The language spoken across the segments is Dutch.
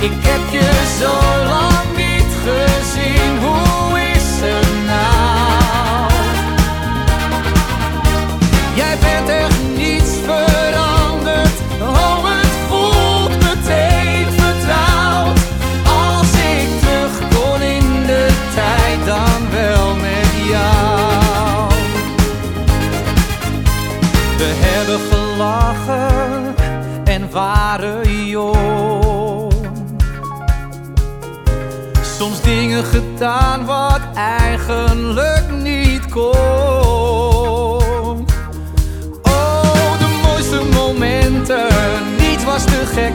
Ik heb je zo lang niet gezien, hoe is het nou? Jij bent echt niets veranderd, oh het voelt meteen vertrouwd. Als ik terug kon in de tijd, dan wel met jou. We hebben gelachen en waren jong. Gedaan wat eigenlijk niet kon. Oh, de mooiste momenten, niets was te gek,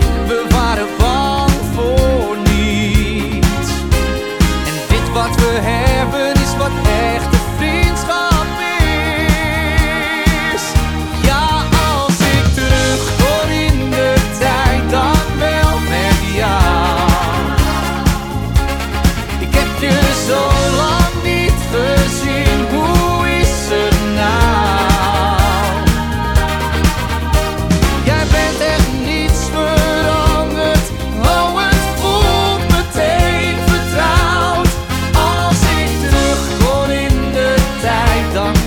dan